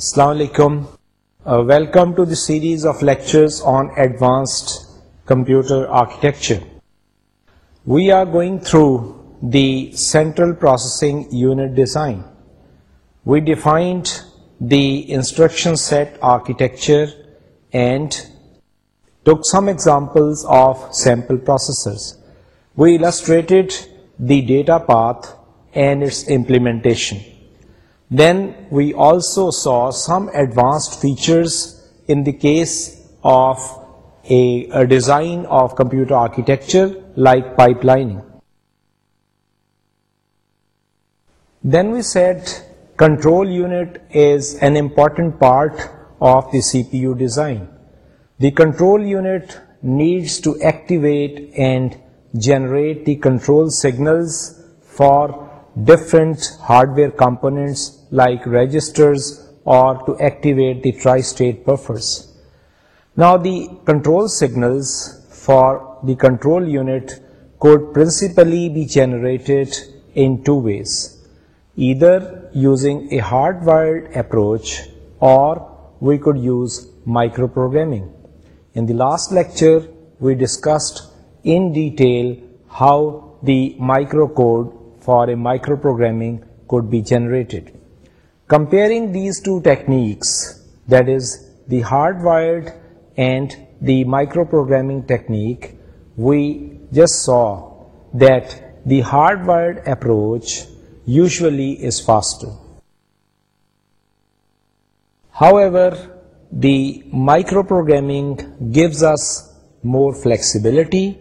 السلام علیکم welcome to the series of lectures on advanced computer architecture we are going through the central processing unit design we defined the instruction set architecture and took some examples of sample processors we illustrated the data path and its implementation Then we also saw some advanced features in the case of a design of computer architecture like pipelining. Then we said control unit is an important part of the CPU design. The control unit needs to activate and generate the control signals for different hardware components like registers or to activate the tri-state buffers. Now the control signals for the control unit could principally be generated in two ways, either using a hardwired approach or we could use microprogramming. In the last lecture, we discussed in detail how the microcode for a microprogramming could be generated. Comparing these two techniques, that is the hardwired and the microprogramming technique, we just saw that the hardwired approach usually is faster. However, the microprogramming gives us more flexibility,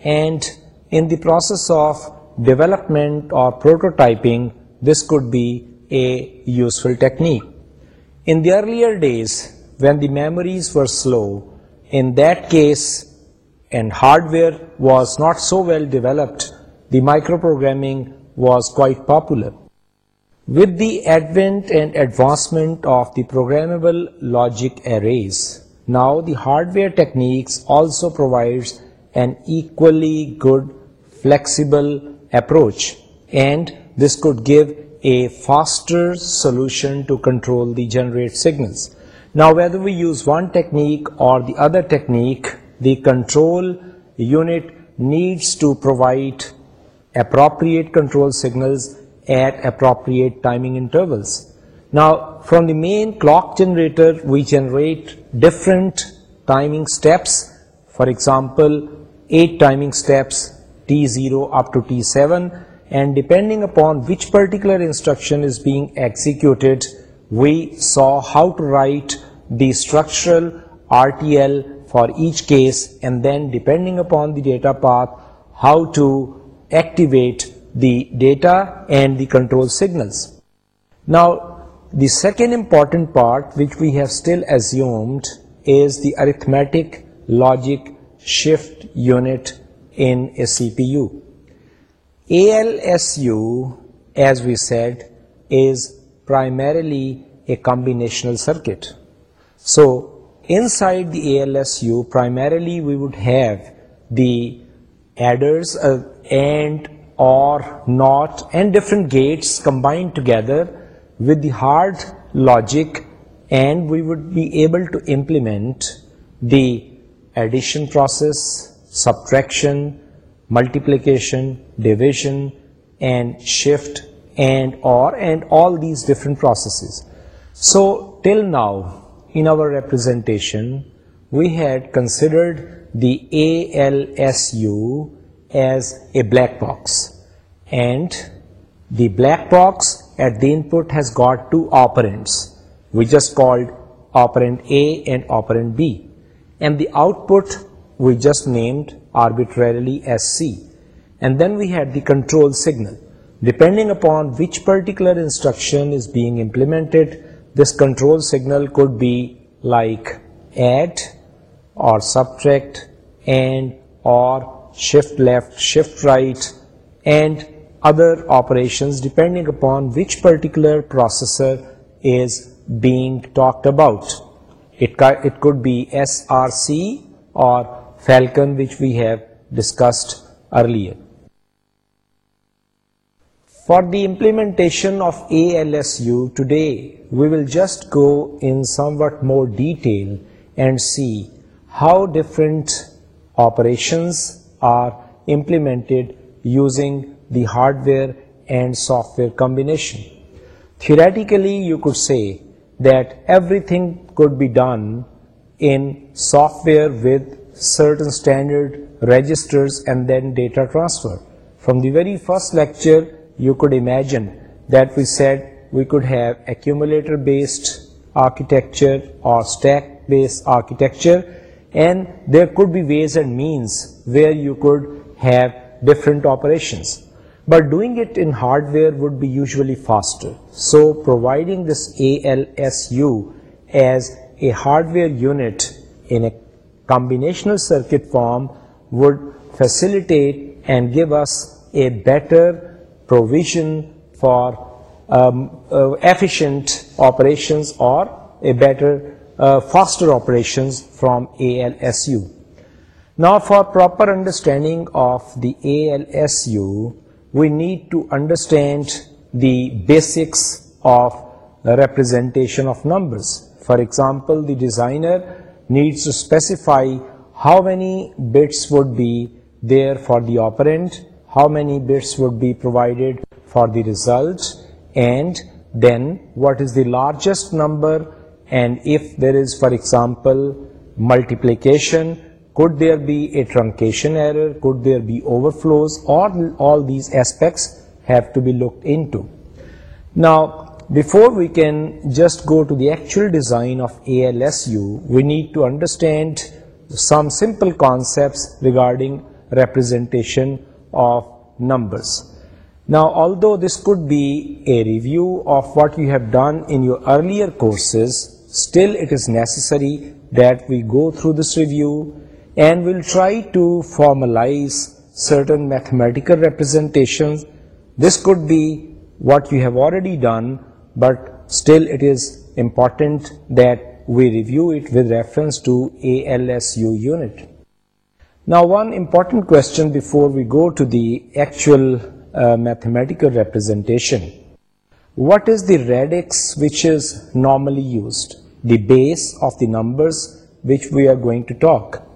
and in the process of development or prototyping, this could be a useful technique. In the earlier days, when the memories were slow, in that case, and hardware was not so well developed, the microprogramming was quite popular. With the advent and advancement of the programmable logic arrays, now the hardware techniques also provides an equally good flexible approach, and this could give a faster solution to control the generate signals. Now, whether we use one technique or the other technique, the control unit needs to provide appropriate control signals at appropriate timing intervals. Now, from the main clock generator, we generate different timing steps. For example, 8 timing steps, T0 up to T7, and depending upon which particular instruction is being executed, we saw how to write the structural RTL for each case, and then depending upon the data path, how to activate the data and the control signals. Now, the second important part, which we have still assumed, is the arithmetic logic shift unit in a CPU. ALSU, as we said, is primarily a combinational circuit. So inside the ALSU, primarily we would have the adders uh, AND, OR, NOT and different gates combined together with the hard logic, and we would be able to implement the addition process, subtraction, multiplication, division, and shift, and or, and all these different processes. So till now in our representation we had considered the ALSU as a black box, and the black box at the input has got two operands. We just called operand A and operand B, and the output we just named depending upon which particular processor is being talk about B S R C or Falcon, which we have discussed earlier. For the implementation of ALSU today, we will just go in somewhat more detail and see how different operations are implemented using the hardware and software combination. Theoretically, you could say that everything could be done in software with certain standard register data transfer from the very first lecture you could imagine that we said we could have accumulator based architecture or but doing it in hardware would be usually faster so providing this A L S U as a hardware unit combine circuit form would facilitate and give us a better provision for efficient operation or need to understand the basics of representation of numbers for example the designer needs to specify how many bits would be there for the operand, how many bits would be provided for the result, and then what is the largest number, and if there is, for example, multiplication, could there be a truncation error, could there be overflows, all these aspects have to be looked into. Now, before we can just go to the actual design of ALSU, we need to understand some simple concepts regarding representation of numbers. Now, although this could be a review of what you have done in your earlier courses, still it is necessary that we go through this review and we'll try to formalize certain mathematical representations. This could be what you have already done but still it is important that we review it with reference to ALSU unit. Now, one important question before we go to the actual uh, mathematical representation. What is the radix which is normally used? The base of the numbers which we are going to talk.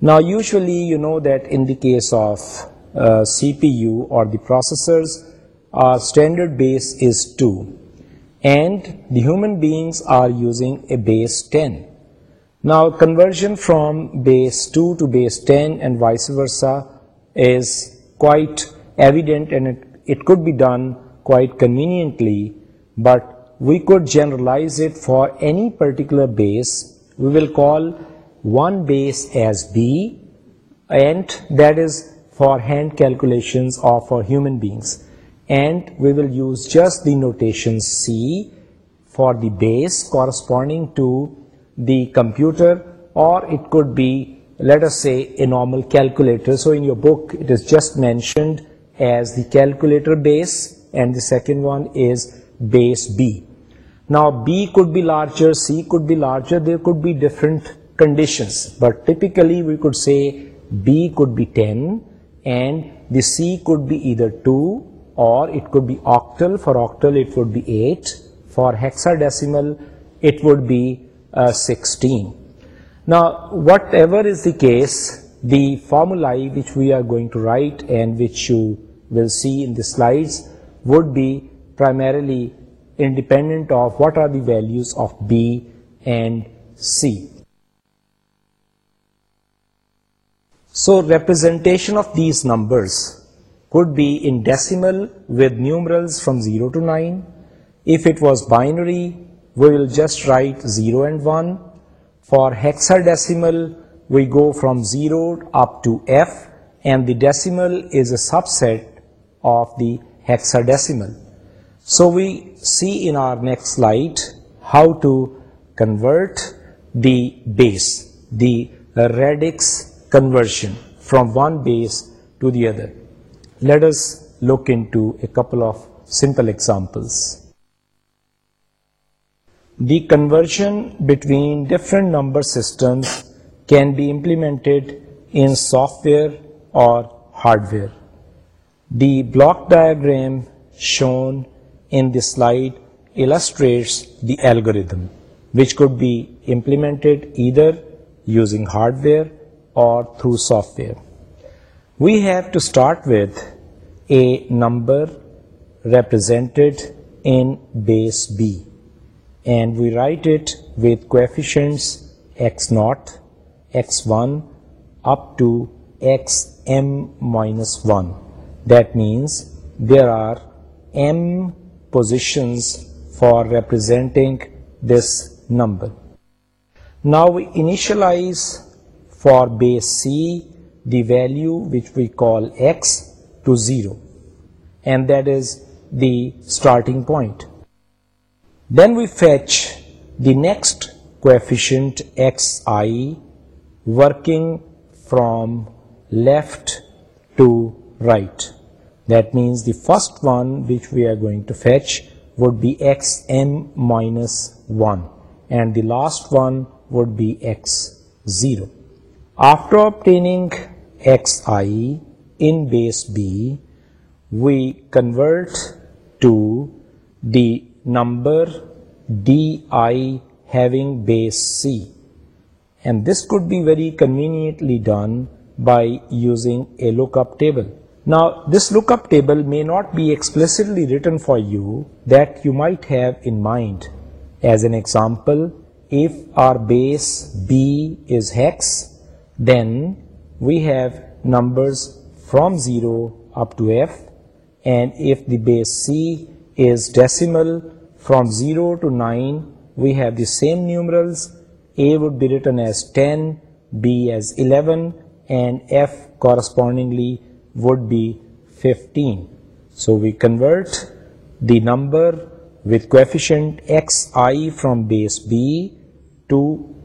Now, usually you know that in the case of uh, CPU or the processors, our standard base is 2 and the human beings are using a base 10. Now conversion from base 2 to base 10 and vice versa is quite evident, and it could be done quite conveniently, but we could generalize it for any particular base. We will call one base as B, and that is for hand calculations or for human beings and we will use just the notation C for the base corresponding to the computer, or it could be, let us say, a normal calculator. So in your book it is just mentioned as the calculator base, and the second one is base B. Now B could be larger, C could be larger, there could be different conditions, but typically we could say B could be 10 and the C could be either 2 or it could be octal. For octal it would be 8. For hexadecimal it would be uh, 16. Now, whatever is the case, the formulae which we are going to write and which you will see in the slides would be primarily independent of what are the values of B and C. So, representation of these numbers would be in decimal with numerals from 0 to 9. If it was binary, we will just write 0 and 1. For hexadecimal, we go from 0 up to F, and the decimal is a subset of the hexadecimal. So we see in our next slide how to convert the base, the radix conversion from one base to the other. Let us look into a couple of simple examples. The conversion between different number systems can be implemented in software or hardware. The block diagram shown in the slide illustrates the algorithm, which could be implemented either using hardware or through software. We have to start with a number represented in base B, and we write it with coefficients x0, x1 up to xm minus 1. That means there are m positions for representing this number. Now we initialize for base C the value which we call x to 0, and that is the starting point. Then we fetch the next coefficient xi, working from left to right. That means the first one which we are going to fetch would be xm minus 1, and the last one would be x0. After obtaining base B we convert to the number D I having base C and this carry conveniently done by using a look اپنا this look up may not be explicitly written for you that you might have انائنڈ as an example F R base B is he we have numbers from 0 up to f, and if the base c is decimal, from 0 to 9 we have the same numerals. A would be written as 10, B as 11, and f correspondingly would be 15. So we convert the number with coefficient xi from base b to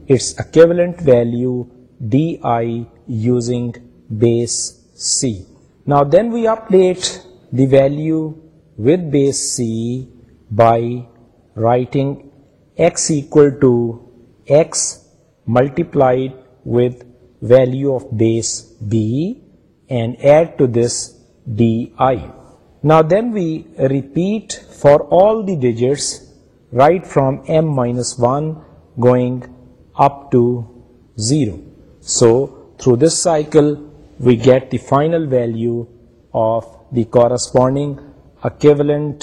its equivalent value di using base C. Now then we update the value with base C by writing x equal to x multiplied with value of base B and add to this DI. Now then we repeat for all the digits right from m minus 1 going up to 0. So through this cycle, we get the final value of the corresponding equivalent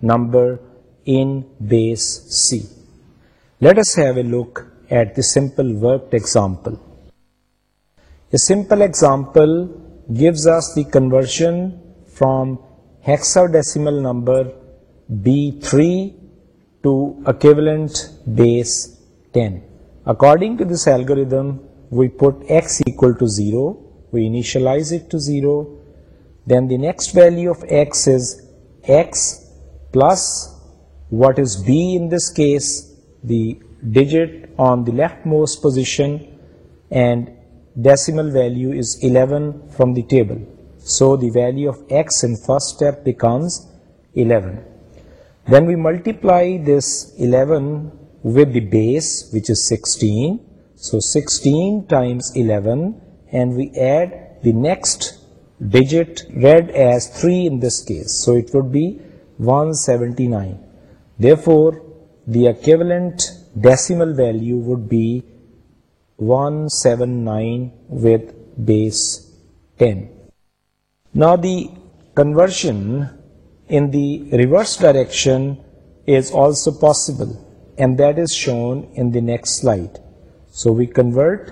number in base C. Let us have a look at the simple worked example. A simple example gives us the conversion from hexadecimal number B3 to equivalent base 10. According to this algorithm, we put x equal to 0, we initialize it to 0, then the next value of x is x plus what is b in this case, the digit on the leftmost position, and decimal value is 11 from the table. So the value of x in first step becomes 11. Then we multiply this 11 with the base, which is 16, so 16 times 11, and we add the next digit read as 3 in this case. So it would be 179. Therefore, the equivalent decimal value would be 179 with base 10. Now the conversion in the reverse direction is also possible, and that is shown in the next slide. So we convert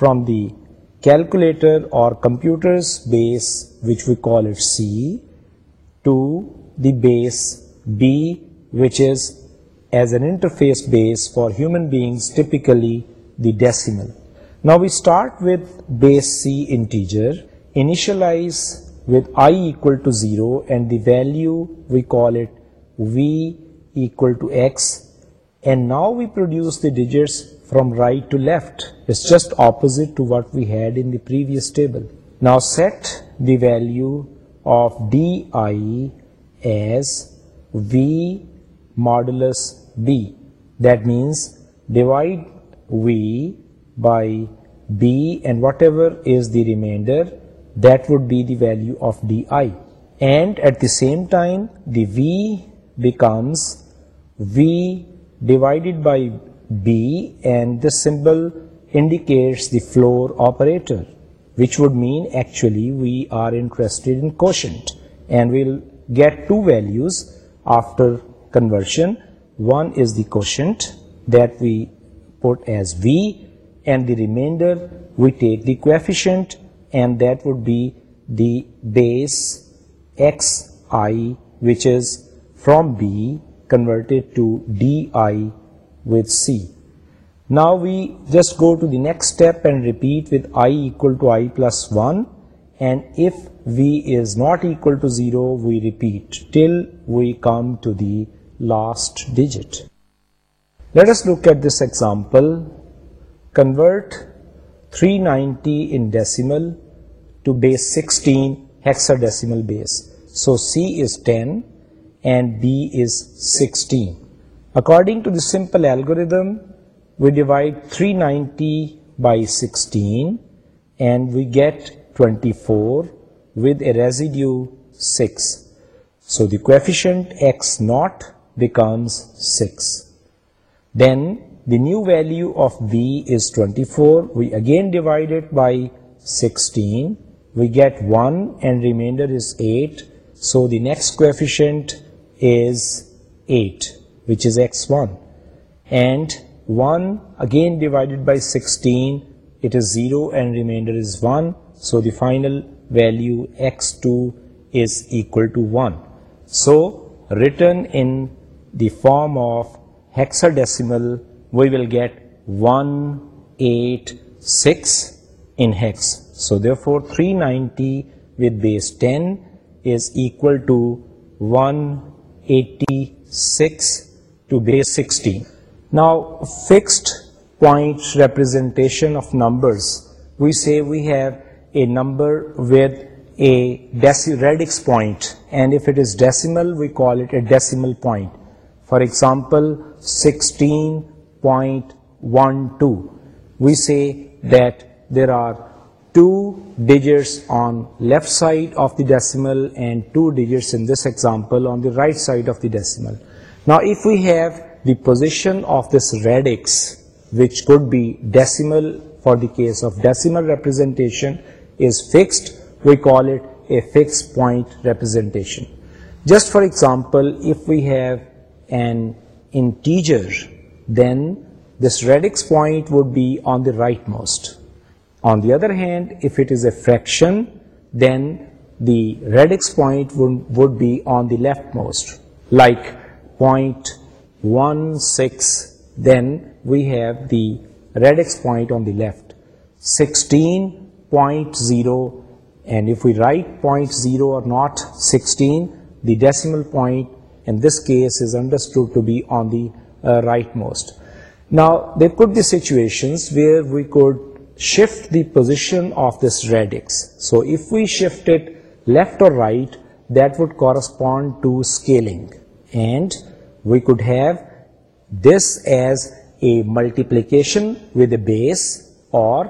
from the calculator or computer's base, which we call it C, to the base B, which is as an interface base for human beings, typically the decimal. Now we start with base C integer, initialize with I equal to 0 and the value we call it V equal to X, and now we produce the digits from right to left. It's just opposite to what we had in the previous table. Now set the value of di as v modulus b. That means divide v by b and whatever is the remainder, that would be the value of di. And at the same time the v becomes v divided by B, and the symbol indicates the floor operator, which would mean actually we are interested in quotient, and we'll get two values after conversion. One is the quotient that we put as V, and the remainder we take the coefficient, and that would be the base xi, which is from B converted to di with C. Now we just go to the next step and repeat with I equal to I plus 1, and if V is not equal to 0, we repeat till we come to the last digit. Let us look at this example. Convert 390 in decimal to base 16 hexadecimal base. So C is 10 and B is 16. According to the simple algorithm, we divide 390 by 16 and we get 24 with a residue 6. So the coefficient x naught becomes 6. Then the new value of v is 24. We again divide it by 16. We get 1 and remainder is 8. So the next coefficient is 8 which is x1, and 1 again divided by 16, it is 0 and remainder is 1. So the final value x2 is equal to 1. So written in the form of hexadecimal, we will get 186 in hex. So therefore 390 with base 10 is equal to 186 نا fixed representation for example there are two digits on left side of the decimal and two digits right side of the decimal Now if we have the position of this radix, which could be decimal for the case of decimal representation, is fixed, we call it a fixed point representation. Just for example, if we have an integer, then this radix point would be on the rightmost. On the other hand, if it is a fraction, then the radix point would be on the leftmost. Like left sixteen zero and zero not sixteen the decimal we could shift the position of this radix so that we shift it left or we'd have this as a multiplication base or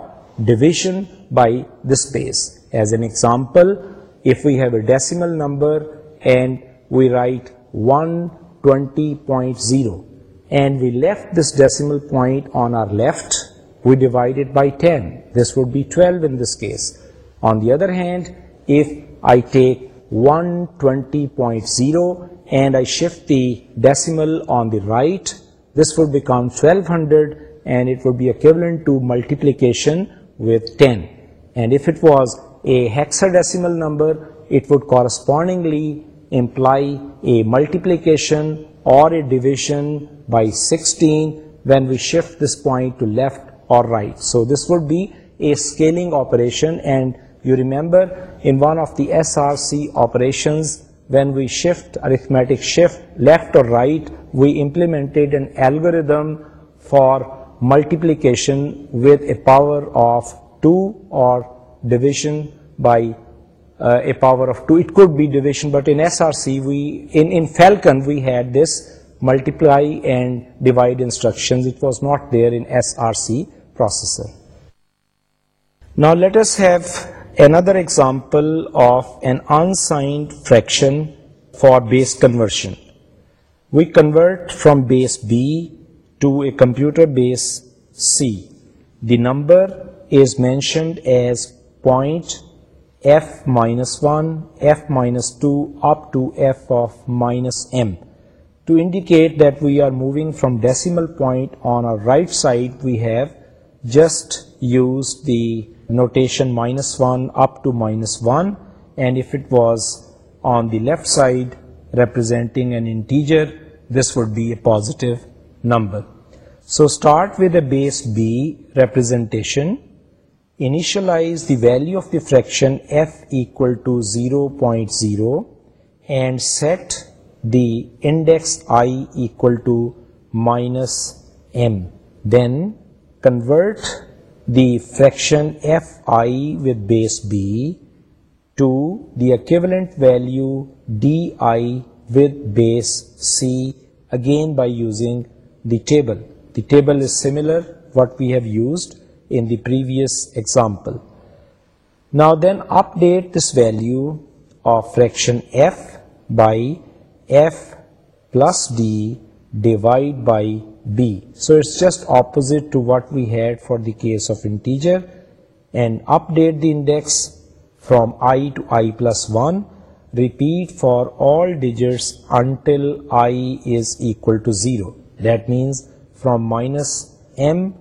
decimal number T zero and we left this decimal I take one twenty zero and I shift the decimal on the right this become twelve hundred and B اکیبلپلیکیشنسپونڈنگلی employ a multiplication or scaling operation and you remember S R C operations when we shift, arithmetic shift, left or right, we implemented an algorithm for multiplication with a power of 2 or division by uh, a power of 2. It could be division, but in SRC, in Falcon, we had this multiply and divide instructions. It was not there in SRC processor. Now let us have Another example of an unsigned fraction for base conversion. We convert from base B to a computer base C. The number is mentioned as point f minus 1, f minus 2 up to f of minus m. To indicate that we are moving from decimal point on our right side, we have just used the notation -1 up to -1, and if it was on the left side representing an integer, this would be a positive number. So start with a base b representation, initialize the value of the fraction f equal to 0.0 and set the index I equal to -m. Then convert the fraction fi with base b to the equivalent value di with base c, again by using the table. The table is similar what we have used in the previous example. Now then update this value of fraction f by f plus d divided by b. So it's just opposite to what we had for the case of integer, and update the index from I to I plus 1. Repeat for all digits until I is equal to 0. That means from minus m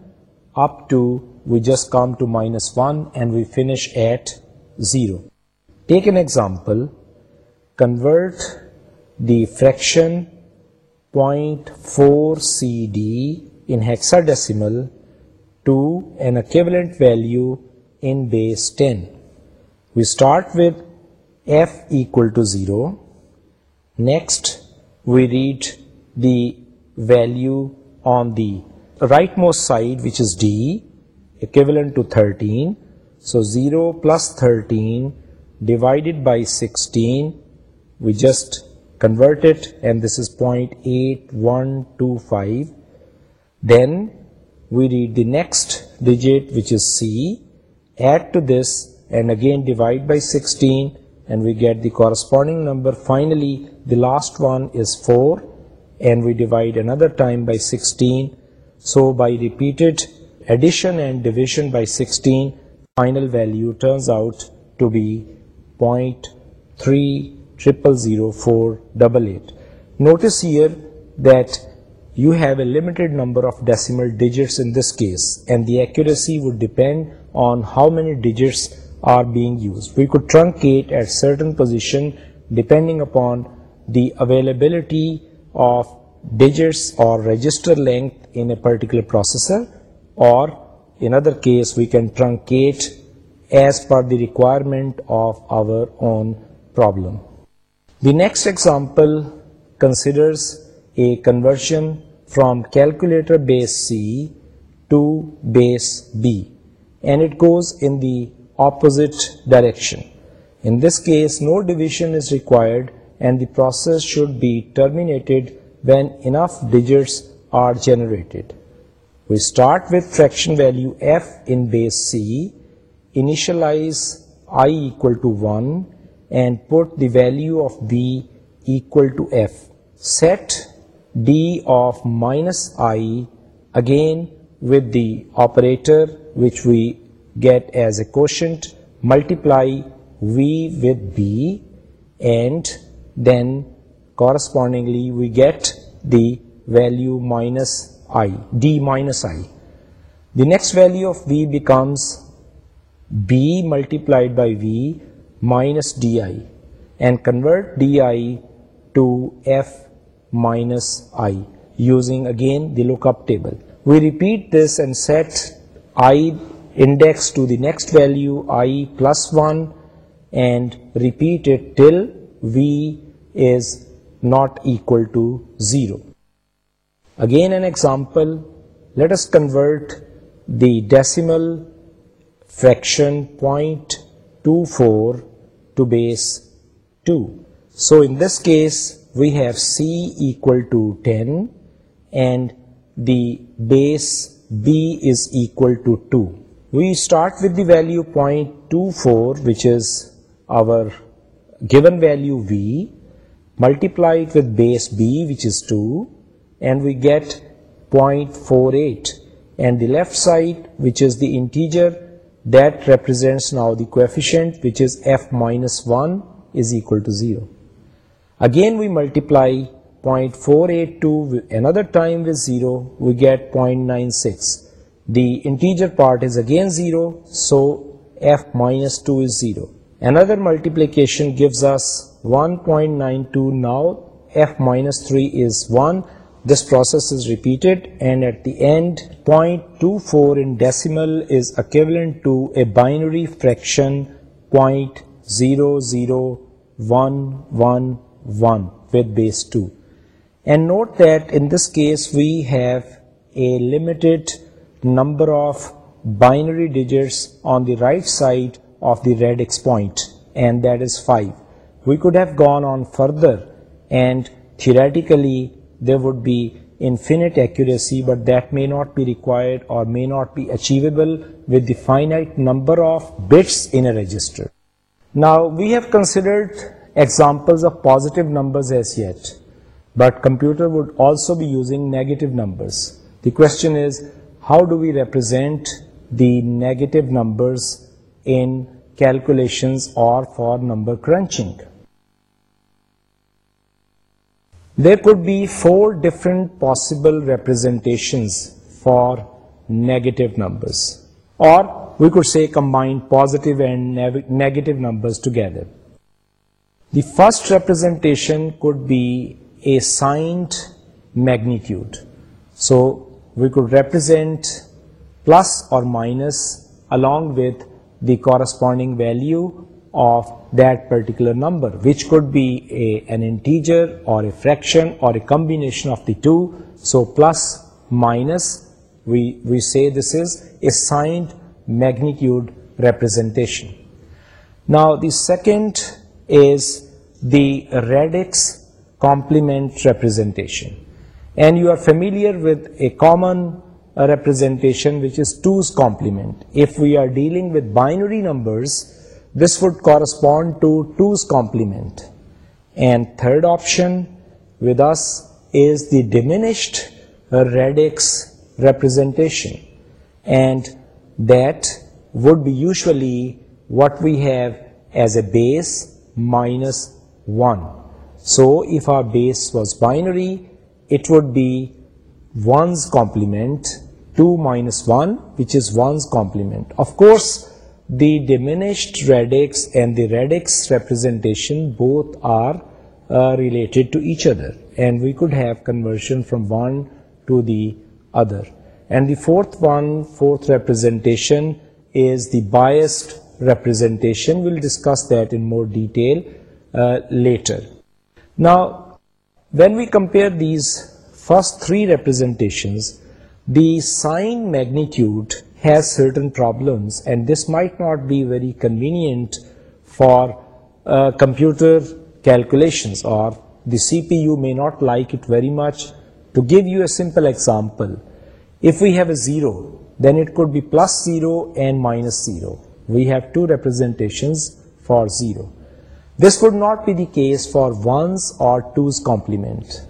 up to, we just come to minus 1 and we finish at 0. Take an example. Convert the fraction point 4 CD in hexadecimal to an equivalent value in base 10. We start with f equal to 0. Next we read the value on the rightmost side, which is D, equivalent to 13. So 0 plus 13 divided by 16, we just convert it, and this is 0.8125. Then we read the next digit, which is C, add to this and again divide by 16, and we get the corresponding number. Finally, the last one is 4, and we divide another time by 16. So by repeated addition and division by 16, final value turns out to be 0.3 000488. Notice here that you have a limited number of decimal digits in this case, and the accuracy would depend on how many digits are being used. We could truncate at certain position depending upon the availability of digits or register length in a particular processor, or in other case we can truncate as per the requirement of our own problem. The next example considers a conversion from calculator base C to base B, and it goes in the opposite direction. In this case, no division is required and the process should be terminated when enough digits are generated. We start with fraction value f in base C, initialize I equal to 1 and put the value of b equal to f. Set d of minus I again with the operator which we get as a quotient, multiply v with b, and then correspondingly we get the value minus I, d minus I. The next value of v becomes b multiplied by v minus di and convert di to f minus I using again the lookup table. We repeat this and set I index to the next value I plus 1 and repeat it till v is not equal to 0. Again an example, let us convert the decimal fraction 0.24 to base 2. So in this case we have C equal to 10 and the base B is equal to 2. We start with the value 0.24, which is our given value V, multiply it with base B, which is 2, and we get 0.48, and the left side, which is the integer again we multiply four eight two ایندرو we get point six part is again zero so F minus two is zero another multiplication gives us one point nine two now F minus three is one This process is repeated, and at the end 0.24 in decimal is equivalent to a binary fraction 0.00111 with base 2. And note that in this case we have a limited number of binary digits on the right side of the red X point, and that is 5. We could have gone on further and theoretically the would be infinite ایکسی but that may not be required or question is how do we represent the negative numbers in calculations or for number crunching There could be 4 different possible representations for negative numbers, or we could say combine positive and negative numbers together. The first representation could be a signed magnitude. So we could represent plus or minus along with the corresponding value of number which could be a fraction or second is the radix complement representation and you are familiar with a common representing with binary numbers This would correspond to 2's complement. And third option with us is the diminished radix representation, and that would be usually what we have as a base minus 1. So if our base was binary, it would be 1's complement, 2 minus 1, which is 1's complement. Of course, the diminished radix and the radix representation both are uh, related to each other, and we could have conversion from one to the other. And the fourth representation is the biased representation. We'll discuss that in more detail uh, later. Now, when we compare these first three representations, the sign magnitude has certain problems, and this might not be very convenient for uh, computer calculations, or the CPU may not like it very much. To give you a simple example, if we have a 0, then it could be plus 0 and minus 0. We have two representations for 0. This would not be the case for 1's or 2's complement,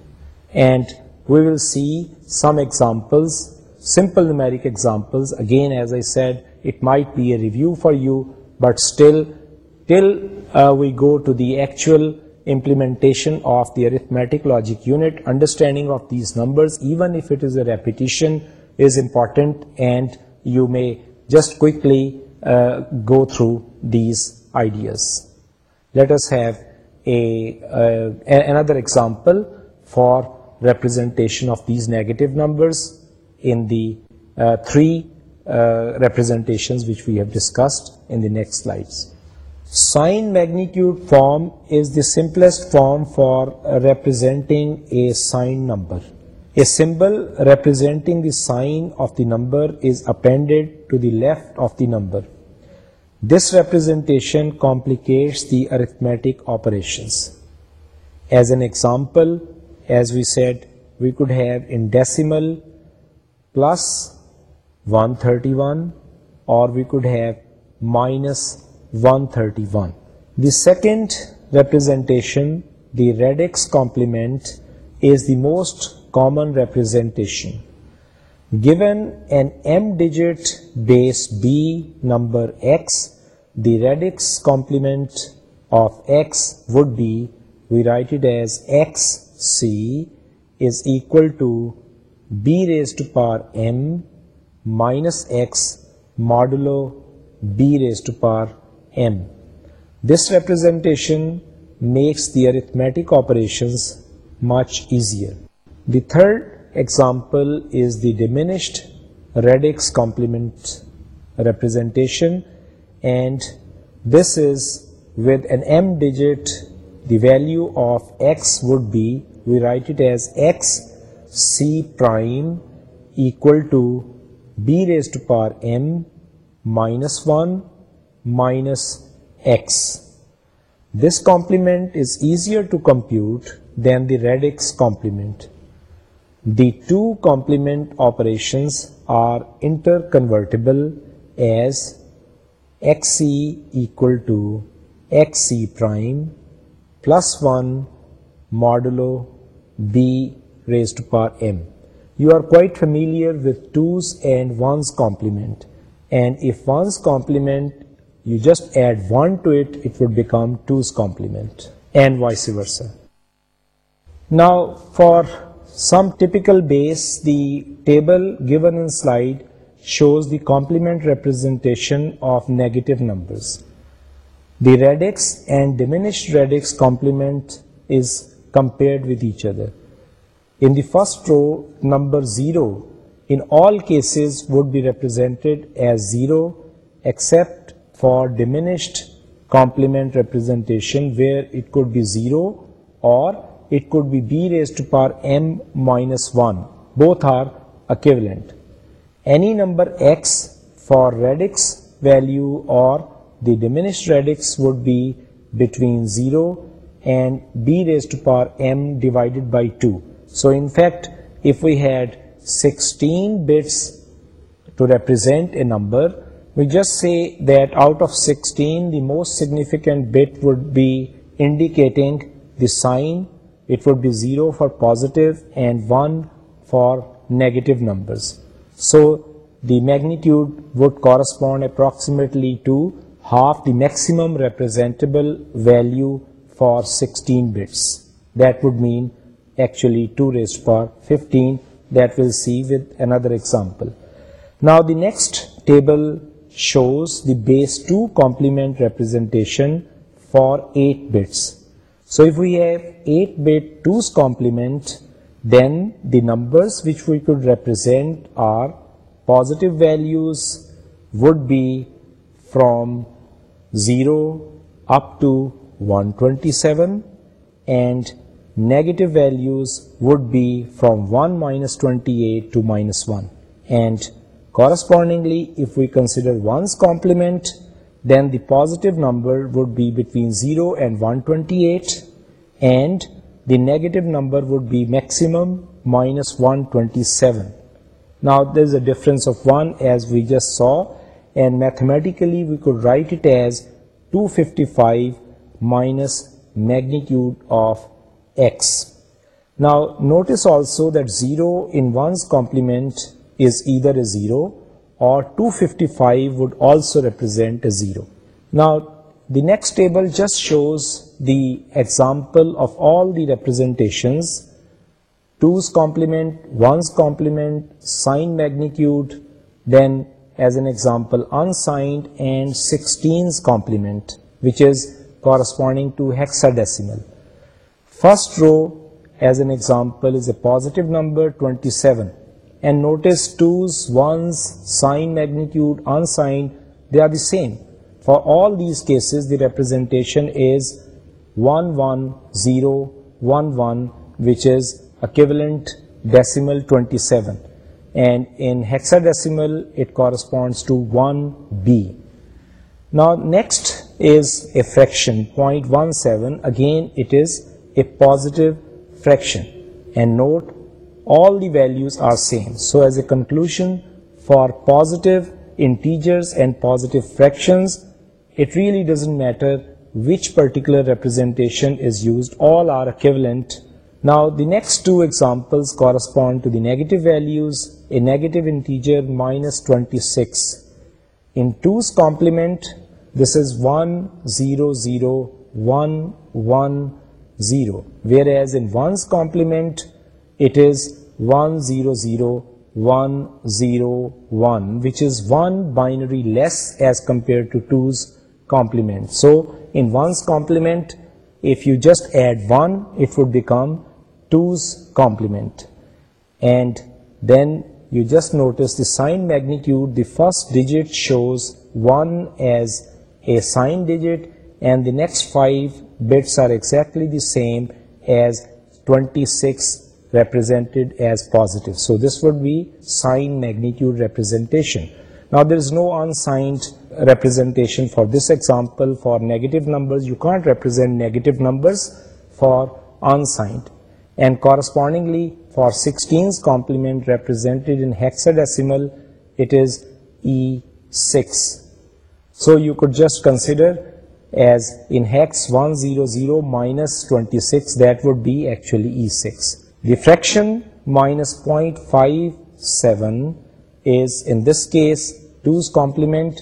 and we will see some examples Simple numeric examples, again as I said, it might be a review for you, but still till uh, we go to the actual implementation of the arithmetic logic unit, understanding of these numbers, even if it is a repetition, is important, and you may just quickly uh, go through these ideas. Let us have uh, another example for representation of these negative numbers. Three representation sign magnitude form is دیسٹ form for representing representing the sign of the number is upped left number this ریپریزینٹیشنیکیٹس the ارتھمیٹکشن as an example as we said we could have an decimal plus 131, or we could have minus 131. The second representation, the radix complement, is the most common representation. Given an m digit base b number x, the radix complement of x would be, we write it as xc is equal to b raised to power m minus x modulo b raised to power m. This representation makes the arithmetic operations much easier. The third example is the diminished radix complement representation, and this is with an m digit the value of x would be, we write it as x C prime equal to b raised to power m minus 1 minus x. This complement is easier to compute than the radix complement. The two complement operations are interconvertible as xc equal to xc prime plus 1 modulo b نا for some typical base table given in slide shows the complement representation of negative number the radix and diminished radix complement is compared with each other In the first row, number 0 in all cases would be represented as 0 except for diminished complement representation, where it could be 0 or it could be b raised to power m minus 1. Both are equivalent. Any number x for radix value or the diminished radix would be between 0 and b raised to power m divided by 2. So in fact, if we had 16 bits to represent a number, we just say that out of 16, the most significant bit would be indicating the sign. It would be 0 for positive and 1 for negative numbers. So the magnitude would correspond approximately to half the maximum representable value for 16 bits. That would mean actually 2 raised power 15, that we'll see with another example. Now the next table shows the base 2 complement representation for 8 bits. So if we have 8-bit 2's complement, then the numbers which we could represent are positive values would be from 0 up to 127, and Negative values would be from 1 minus 28 to minus 1. And correspondingly, if we consider 1's complement, then the positive number would be between 0 and 128, and the negative number would be maximum minus 127. Now there is a difference of 1 as we just saw, and mathematically we could write it as 255 minus magnitude of x. Now notice also that 0 in 1's complement is either a 0 or 255 would also represent a 0. Now the next table just shows the example of all the representations: 2's complement, 1's complement, sign magnitude, then as an example unsigned, and 16's complement, which is corresponding to hexadecimal. First row, as an example, is a positive number 27. And notice 2's, 1's, sign, magnitude, unsigned, they are the same. For all these cases, the representation is 1, 1, 0, 1, 1, which is equivalent decimal 27. And in hexadecimal, it corresponds to 1B. Now, next is a fraction, 0.17. Again, it is positive fraction for positive positive فریکشنسپونگیٹرٹی six complement this is one zero zero 0, whereas in 1's complement it is 1 0 0 1 0 1, which is one binary less as compared to 2's complement. So in 1's complement, if you just add 1, it would become 2's complement, and then you just notice the sign magnitude. The first digit shows 1 as a sign digit and the next 5 bits are exactly the same as 26 represented as positive. So this would be sign magnitude representation. Now there is no unsigned representation for this example. For negative numbers, you can't represent negative numbers for unsigned. And correspondingly, for 16's complement represented in hexadecimal, it is E6. So you could just consider zero zero minus twenty six we actually fraction minus point five سیونپلیمینٹ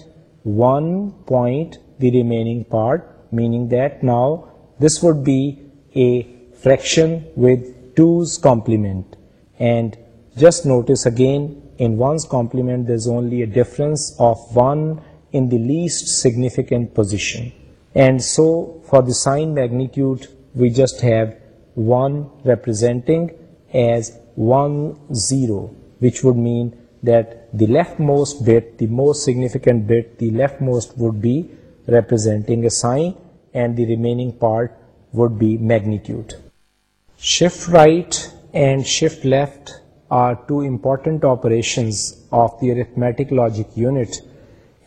the remaining part meaning though this would be a fraction was complement and just notice again in one's complement does only a difference of one in least significant position And so for the sign magnitude, we just have 1 representing as 1 0, which would mean that the leftmost bit, the most significant bit, the leftmost would be representing a sign, and the remaining part would be magnitude. Shift right and shift left are two important operations of the arithmetic logic unit,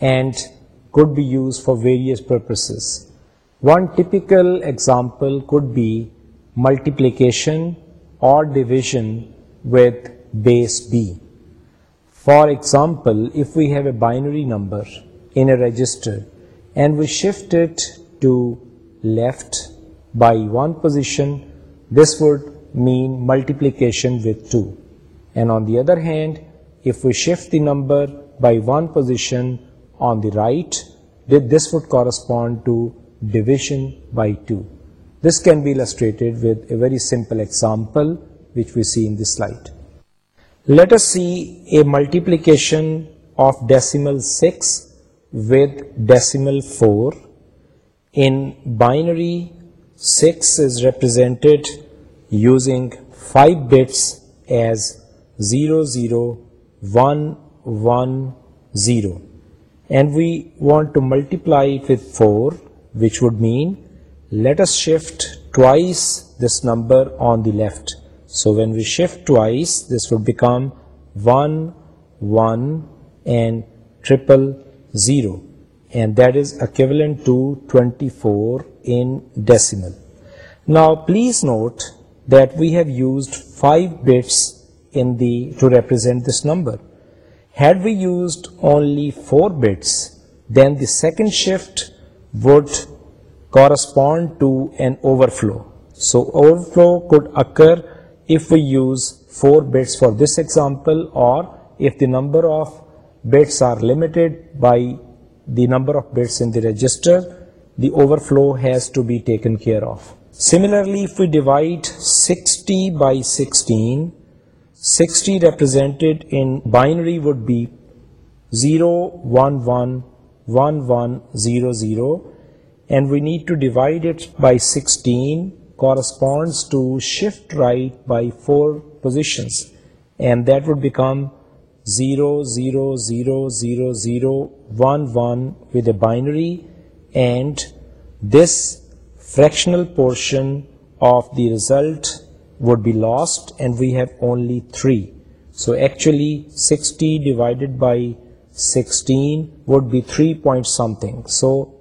and could be used for various purposes. One typical example could be multiplication or division with base B. For example, if we have a binary number in a register and we shift it to left by one position, this would mean multiplication with 2. And on the other hand, if we shift the number by one position, on the right, this would correspond to division by 2. This can be illustrated with a very simple example which we see in this slide. Let us see a multiplication of decimal 6 with decimal 4. In binary, 6 is represented using 5 bits as 0, 0, 1, 1, 0 and we want to multiply it with 4, which would mean let us shift twice this number on the left. So when we shift twice, this would become 1, 1 and 000, and that is equivalent to 24 in decimal. Now please note that we have used 5 bits to represent this number. Had we used only 4 bits, then the second shift would correspond to an overflow. So overflow could occur if we use 4 bits for this example, or if the number of bits are limited by the number of bits in the register, the overflow has to be taken care of. Similarly, if we divide 60 by 16, 60 represented in binary would be 0 1 1 1 1 0 0, and we need to divide it by 16 corresponds to shift right by 4 positions, and that would become 0 0 0 0 0 1 1 with a binary, and this fractional portion of the result would be lost, and we have only 3. So actually 60 divided by 16 would be 3 point something. So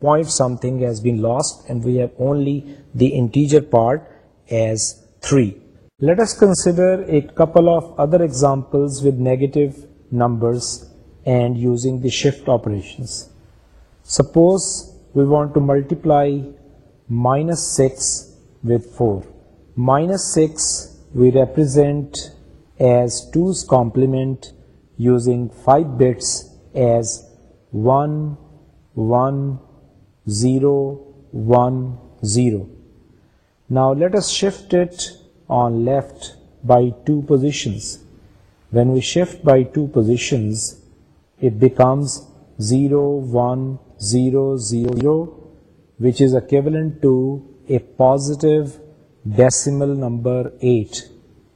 point something has been lost, and we have only the integer part as 3. Let us consider a couple of other examples with negative numbers and using the shift operations. Suppose we want to multiply -6 with 4. Minus 6 we represent as 2's complement using 5 bits as 1, 1, 0, 1, 0. Now let us shift it on left by 2 positions. When we shift by 2 positions, it becomes 0, 1, 0, 0, 0, which is equivalent to a positive decimal number 8,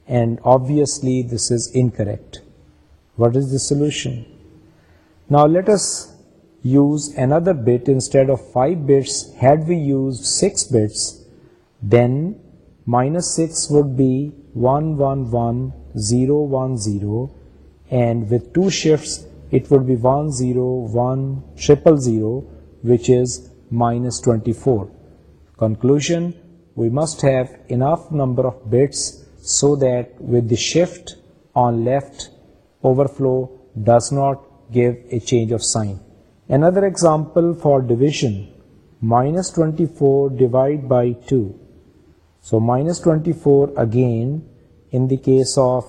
and obviously this is incorrect. What is the solution? Now let us use another bit. Instead of 5 bits, had we used 6 bits, then minus 6 would be 111010, and with 2 shifts it would be 101000, which is minus 24. Conclusion: we must have enough number of bits so that with the shift on left, overflow does not give a change of sign. Another example for division, minus 24 divided by 2. So minus 24 again in the case of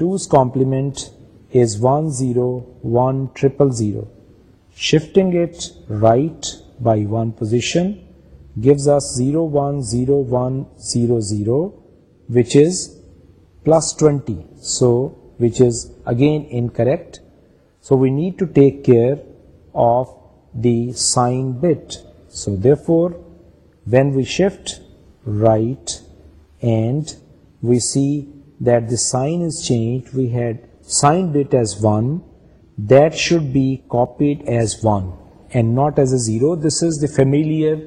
2's complement is 1 0 1 0 0 0. Shifting it right by one position gives us 010100, which is plus 20, so which is again incorrect. So we need to take care of the sign bit. So therefore, when we shift right and we see that the sign is changed, we had sign bit as 1, that should be copied as 1 and not as a 0. This is the familiar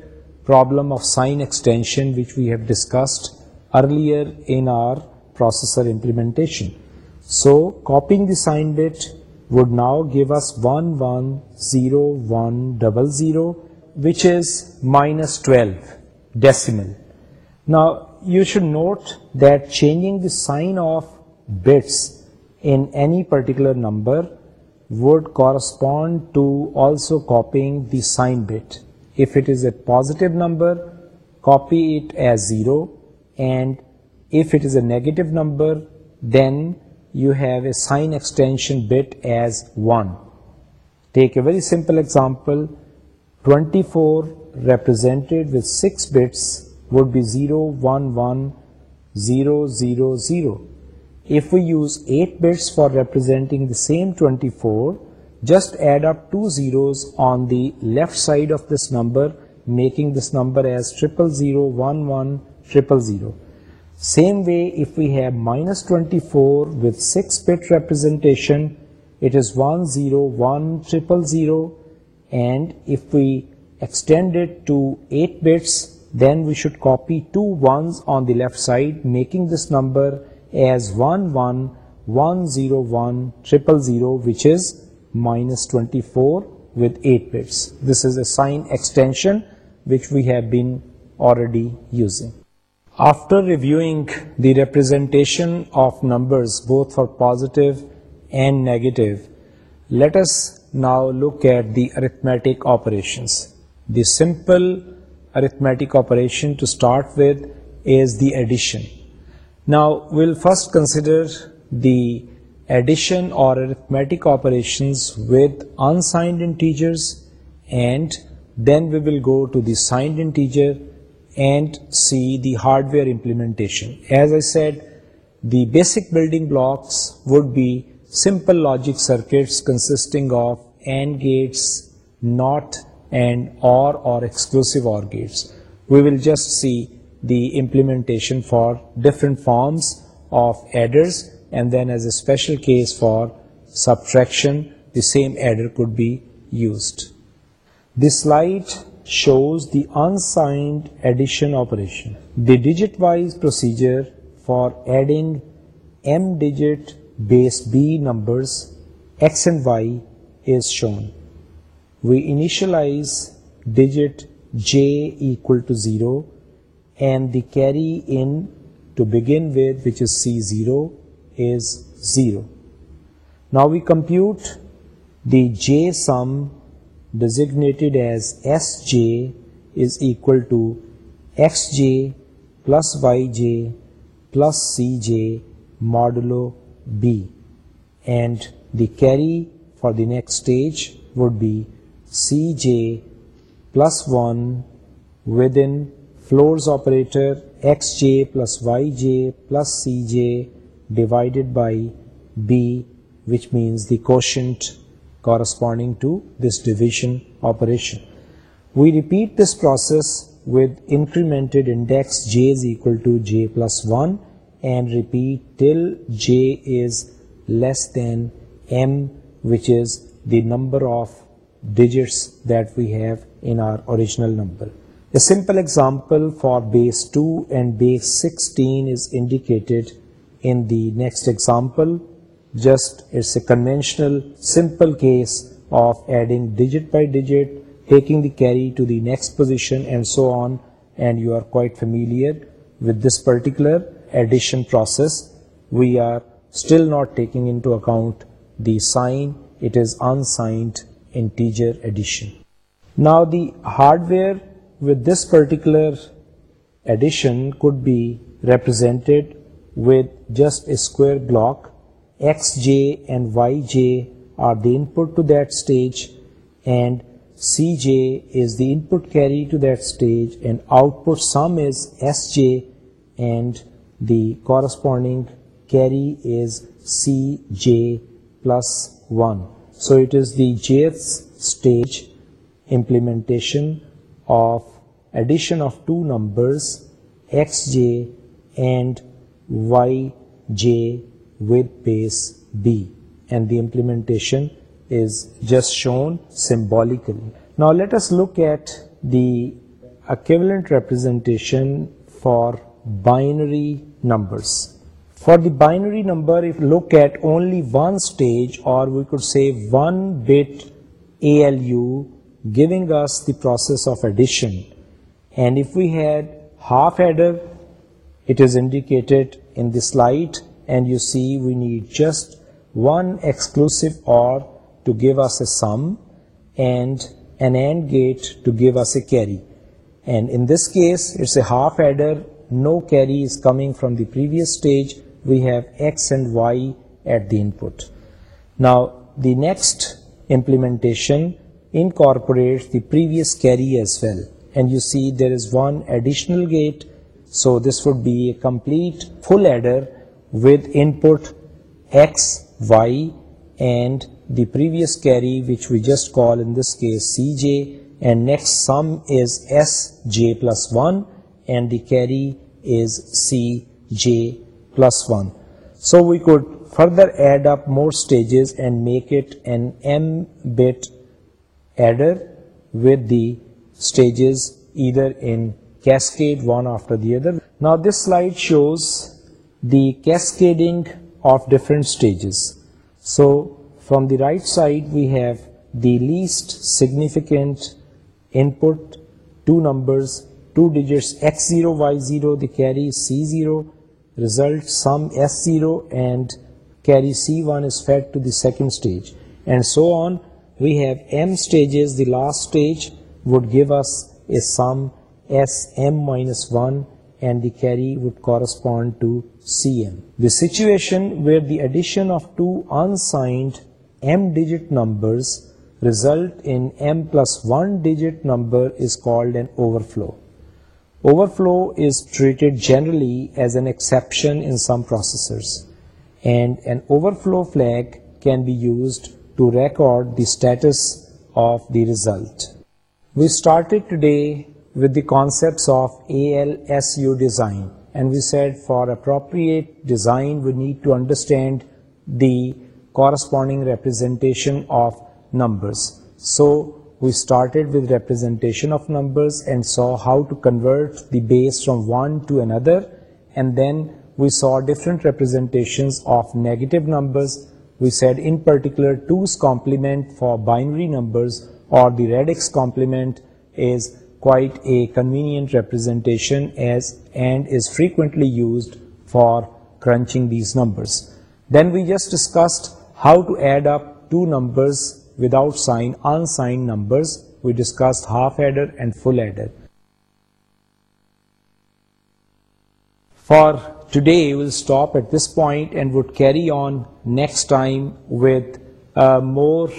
problem of sign extension, which we have discussed earlier in our processor implementation. So copying the sign bit would now give us 110100, which is minus 12 decimal. Now you should note that changing the sign of bits in any particular number would correspond to also copying the sign bit. If it is a positive number, copy it as 0, and if it is a negative number, then you have a sign extension bit as 1. Take a very simple example. 24 represented with 6 bits would be 0, 1, 1, 0, 0, 0. If we use 8 bits for representing the same 24, just add up two zeros on the side of this number as triple zero zero same way have minus twenty four Vicks representation zero اینڈینڈیڈ eight bits then we should copy two one on left side this number zero one triple zero which is minus 24 with 8 bits. This is a sign extension which we have been already using. After reviewing the representation of numbers both for positive and negative, let us now look at the arithmetic operations. The simple arithmetic operation to start with is the addition. Now we'll first consider the addition our basic building blocks would be simple logic circuits consisting of and gates not and or or just see the implementation for different forms of adders and then as a special case for subtraction the same adder uses the unsigned addition for adding m digit base b number we initialize digit j equal to zero and the carry in begin with which is c zero is 0. Now we compute the J sum designated as Sj is equal to Xj plus Yj plus Cj modulo B, and the carry for the next stage would be Cj plus 1 within floors operator Xj plus Yj plus Cj number of that we ہیجنل simple example for base two and base sixteen pull just is a conventional simple case of adding digit by digit do the next position addition process we are still not taking account the sign it is in signed in teacher addition now the hardware with this particular represented with just a square block. Xj and Yj are the input to that stage, and Cj is the input carry to that stage, and output sum is Sj, and the corresponding carry is Cj plus 1. So it is the jth stage implementation of addition of two numbers Xj and Y J was B and the implementation is just shown symbolically نا let's look at dual representation for binary number for the binary number process of addition and if we had half adder it is indicated in the slide, and you see we need just one exclusive OR to give us a sum and an AND gate to give us a carry. And in this case, it's a half adder, no carry is coming from the previous stage. We have X and Y at the input. Now, the next implementation incorporates the previous carry as well. And you see there is one additional gate so this would be a complete full adder with input X, Y and the previous carry, which we just call in this case Cj, and next sum is Sj plus 1 and the carry is Cj plus 1. So we could further add up more stages and make it an m bit adder with the stages either in cascade one after the other. Now this slide shows the cascading of different stages. So from the right side we have the least significant input, two numbers, two digits x0, y0, the carry is c0, result sum s0 and carry c1 is fed to the second stage, and so on. We have m stages. The last stage would give us a sum S M minus one and the carry we um situation is treated generally as an action flow flag can be used to record the status of the result we started today with the concepts of ALSU design, and we said for appropriate design we need to understand the corresponding representation of numbers. So we started with representation of numbers and saw how to convert the base from one to another, and then we saw different representations of negative numbers. We said in particular 2's complement for binary numbers, or the radix complement, is quite a convenient representation, as and is frequently used for crunching these numbers. Then we just discussed how to add up two numbers without sign, unsigned numbers. We discussed half adder and full adder. For today, we'll stop at this point and would carry on next time with uh, more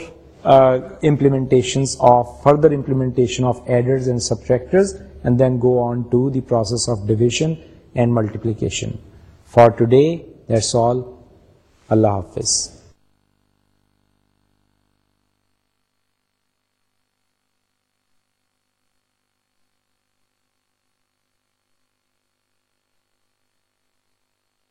implementation of further implementation of adders and subtractors and then go on to the process of division and multiplication for today اللہ حافظ